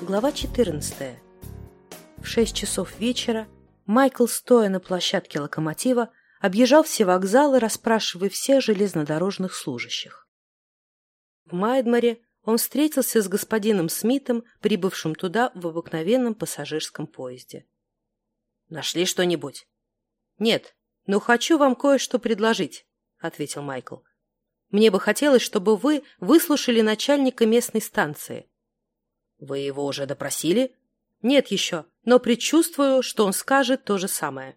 Глава 14. В 6 часов вечера Майкл, стоя на площадке локомотива, объезжал все вокзалы, расспрашивая всех железнодорожных служащих. В Майдморе он встретился с господином Смитом, прибывшим туда в обыкновенном пассажирском поезде. «Нашли что-нибудь?» «Нет, но хочу вам кое-что предложить», — ответил Майкл. «Мне бы хотелось, чтобы вы выслушали начальника местной станции. Вы его уже допросили? Нет еще, но предчувствую, что он скажет то же самое.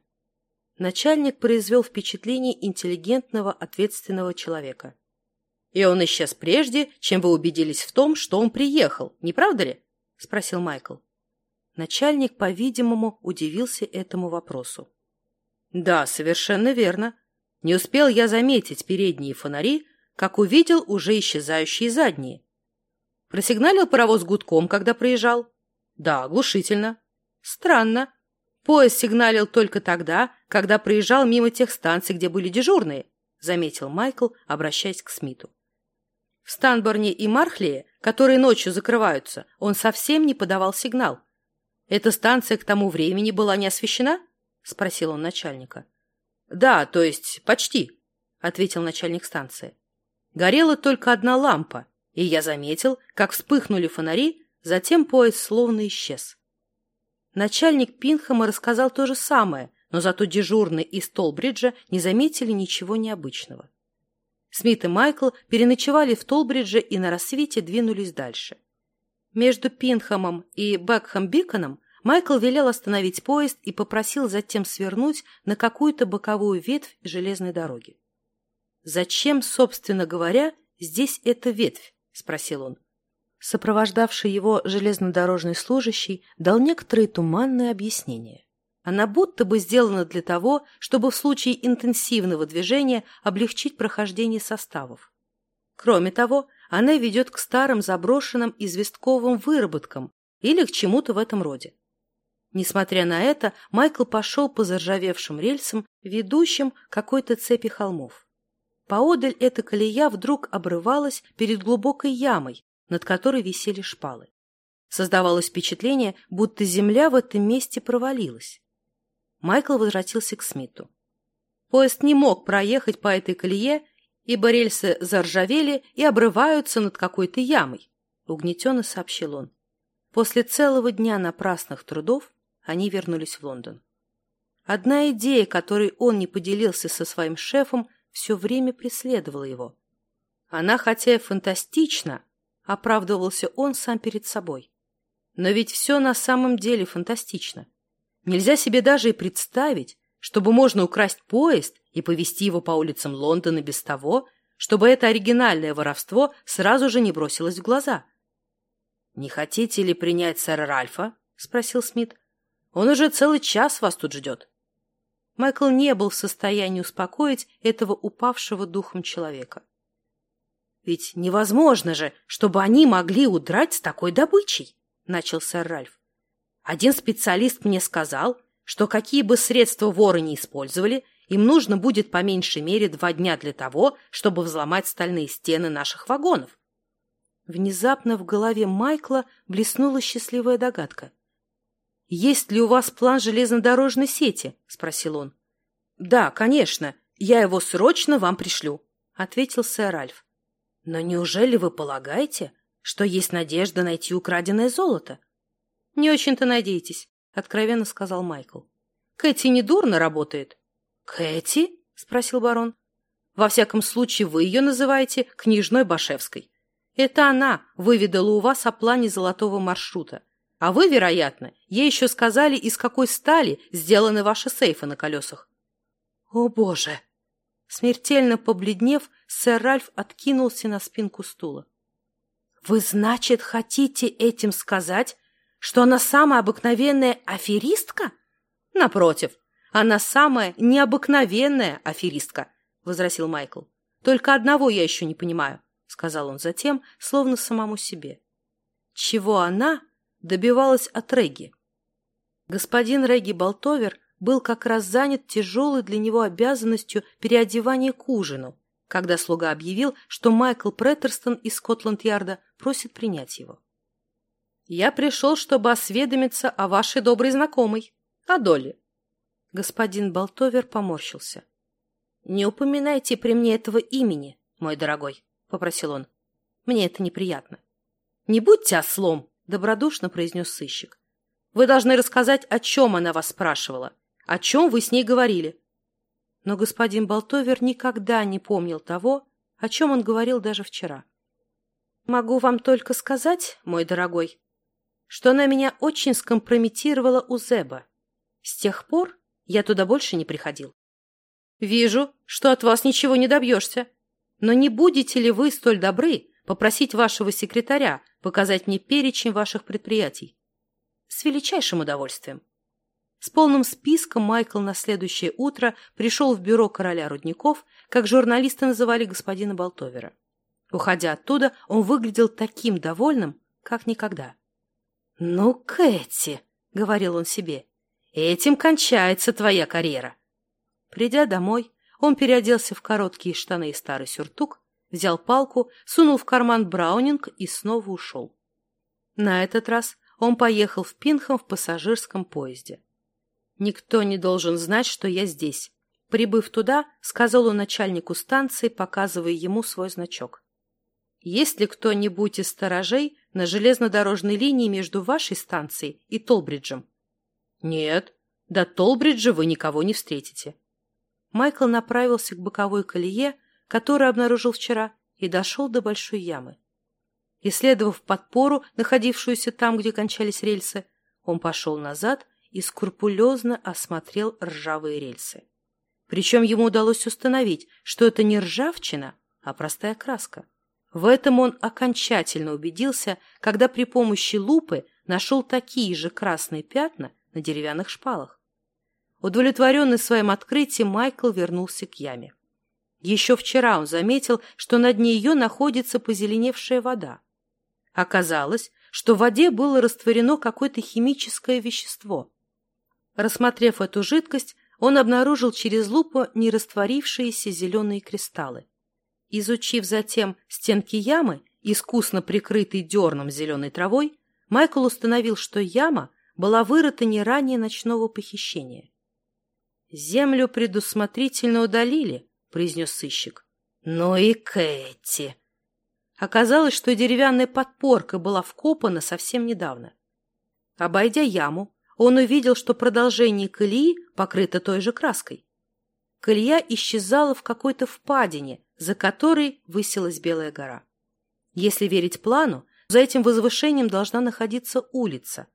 Начальник произвел впечатление интеллигентного, ответственного человека. И он исчез прежде, чем вы убедились в том, что он приехал, не правда ли? Спросил Майкл. Начальник, по-видимому, удивился этому вопросу. Да, совершенно верно. Не успел я заметить передние фонари, как увидел уже исчезающие задние. Просигналил паровоз гудком, когда проезжал? Да, оглушительно. Странно. Поезд сигналил только тогда, когда проезжал мимо тех станций, где были дежурные, заметил Майкл, обращаясь к Смиту. В Станборне и Мархлее, которые ночью закрываются, он совсем не подавал сигнал. Эта станция к тому времени была не освещена? спросил он начальника. Да, то есть почти, ответил начальник станции. Горела только одна лампа, и я заметил, как вспыхнули фонари, затем поезд словно исчез. Начальник Пинхама рассказал то же самое, но зато дежурный из Толбриджа не заметили ничего необычного. Смит и Майкл переночевали в Толбридже и на рассвете двинулись дальше. Между Пинхамом и Бекхэм-Биконом Майкл велел остановить поезд и попросил затем свернуть на какую-то боковую ветвь железной дороги. Зачем, собственно говоря, здесь эта ветвь? — спросил он. Сопровождавший его железнодорожный служащий дал некоторые туманные объяснения. Она будто бы сделана для того, чтобы в случае интенсивного движения облегчить прохождение составов. Кроме того, она ведет к старым заброшенным известковым выработкам или к чему-то в этом роде. Несмотря на это, Майкл пошел по заржавевшим рельсам, ведущим какой-то цепи холмов. Поодаль эта колея вдруг обрывалась перед глубокой ямой, над которой висели шпалы. Создавалось впечатление, будто земля в этом месте провалилась. Майкл возвратился к Смиту. Поезд не мог проехать по этой колее, ибо рельсы заржавели и обрываются над какой-то ямой, — угнетенно сообщил он. После целого дня напрасных трудов они вернулись в Лондон. Одна идея, которой он не поделился со своим шефом, все время преследовала его. Она, хотя и фантастична, оправдывался он сам перед собой. Но ведь все на самом деле фантастично. Нельзя себе даже и представить, чтобы можно украсть поезд и повезти его по улицам Лондона без того, чтобы это оригинальное воровство сразу же не бросилось в глаза. «Не хотите ли принять сэра Ральфа?» — спросил Смит. «Он уже целый час вас тут ждет». Майкл не был в состоянии успокоить этого упавшего духом человека. «Ведь невозможно же, чтобы они могли удрать с такой добычей!» — начал сэр Ральф. «Один специалист мне сказал, что какие бы средства воры не использовали, им нужно будет по меньшей мере два дня для того, чтобы взломать стальные стены наших вагонов». Внезапно в голове Майкла блеснула счастливая догадка. «Есть ли у вас план железнодорожной сети?» — спросил он. «Да, конечно. Я его срочно вам пришлю», — ответил сэр Альф. «Но неужели вы полагаете, что есть надежда найти украденное золото?» «Не очень-то надейтесь», — откровенно сказал Майкл. «Кэти недурно работает». «Кэти?» — спросил барон. «Во всяком случае, вы ее называете княжной Башевской. Это она выведала у вас о плане золотого маршрута. А вы, вероятно, ей еще сказали, из какой стали сделаны ваши сейфы на колесах. О, боже! Смертельно побледнев, сэр Ральф откинулся на спинку стула. Вы, значит, хотите этим сказать, что она самая обыкновенная аферистка? Напротив, она самая необыкновенная аферистка, возразил Майкл. Только одного я еще не понимаю, сказал он затем, словно самому себе. Чего она добивалась от Регги. Господин Регги Болтовер был как раз занят тяжелой для него обязанностью переодевания к ужину, когда слуга объявил, что Майкл Преттерстон из Скотланд-Ярда просит принять его. Я пришел, чтобы осведомиться о вашей доброй знакомой, о Доле. Господин Болтовер поморщился. — Не упоминайте при мне этого имени, мой дорогой, — попросил он. — Мне это неприятно. — Не будьте ослом, — добродушно произнес сыщик. — Вы должны рассказать, о чем она вас спрашивала, о чем вы с ней говорили. Но господин Болтовер никогда не помнил того, о чем он говорил даже вчера. — Могу вам только сказать, мой дорогой, что она меня очень скомпрометировала у Зеба. С тех пор я туда больше не приходил. Вижу, что от вас ничего не добьешься. Но не будете ли вы столь добры попросить вашего секретаря показать мне перечень ваших предприятий? С величайшим удовольствием. С полным списком Майкл на следующее утро пришел в бюро короля рудников, как журналисты называли господина Болтовера. Уходя оттуда, он выглядел таким довольным, как никогда. «Ну, Кэти», — говорил он себе, — «этим кончается твоя карьера». Придя домой, он переоделся в короткие штаны и старый сюртук, взял палку, сунул в карман браунинг и снова ушел. На этот раз он поехал в Пинхам в пассажирском поезде. «Никто не должен знать, что я здесь». Прибыв туда, сказал он начальнику станции, показывая ему свой значок. «Есть ли кто-нибудь из сторожей на железнодорожной линии между вашей станцией и Толбриджем?» «Нет, до Толбриджа вы никого не встретите». Майкл направился к боковой колее, которую обнаружил вчера, и дошел до большой ямы. Исследовав подпору, находившуюся там, где кончались рельсы, он пошел назад и скрупулезно осмотрел ржавые рельсы. Причем ему удалось установить, что это не ржавчина, а простая краска. В этом он окончательно убедился, когда при помощи лупы нашел такие же красные пятна на деревянных шпалах. Удовлетворенный своим открытием, Майкл вернулся к яме. Еще вчера он заметил, что на дне ее находится позеленевшая вода. Оказалось, что в воде было растворено какое-то химическое вещество. Рассмотрев эту жидкость, он обнаружил через лупу нерастворившиеся зеленые кристаллы. Изучив затем стенки ямы, искусно прикрытой дерном зеленой травой, Майкл установил, что яма была вырыта не ранее ночного похищения. «Землю предусмотрительно удалили», — произнес сыщик. «Ну и Кэти!» Оказалось, что деревянная подпорка была вкопана совсем недавно. Обойдя яму, он увидел, что продолжение колеи покрыто той же краской. Колея исчезала в какой-то впадине, за которой высилась Белая гора. Если верить плану, за этим возвышением должна находиться улица.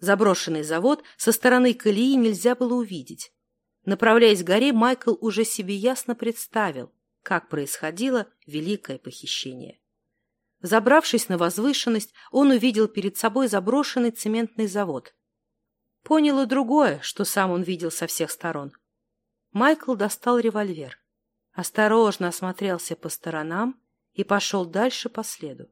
Заброшенный завод со стороны колеи нельзя было увидеть. Направляясь к горе, Майкл уже себе ясно представил, как происходило великое похищение. Забравшись на возвышенность, он увидел перед собой заброшенный цементный завод. Понял и другое, что сам он видел со всех сторон. Майкл достал револьвер, осторожно осмотрелся по сторонам и пошел дальше по следу.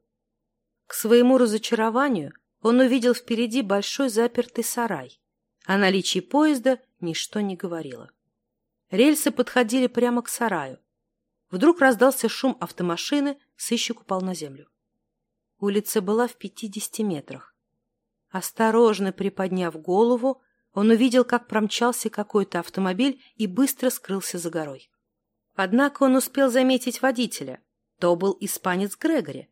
К своему разочарованию он увидел впереди большой запертый сарай. О наличии поезда ничто не говорило. Рельсы подходили прямо к сараю. Вдруг раздался шум автомашины, сыщик упал на землю. Улица была в пятидесяти метрах. Осторожно приподняв голову, он увидел, как промчался какой-то автомобиль и быстро скрылся за горой. Однако он успел заметить водителя. То был испанец Грегори.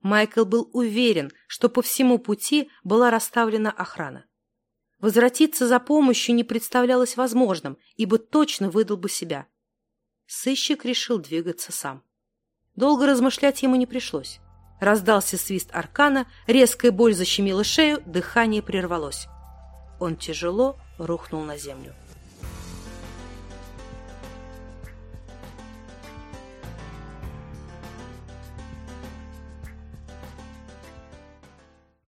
Майкл был уверен, что по всему пути была расставлена охрана. Возвратиться за помощью не представлялось возможным, ибо точно выдал бы себя. Сыщик решил двигаться сам. Долго размышлять ему не пришлось. Раздался свист аркана, резкая боль защемила шею, дыхание прервалось. Он тяжело рухнул на землю.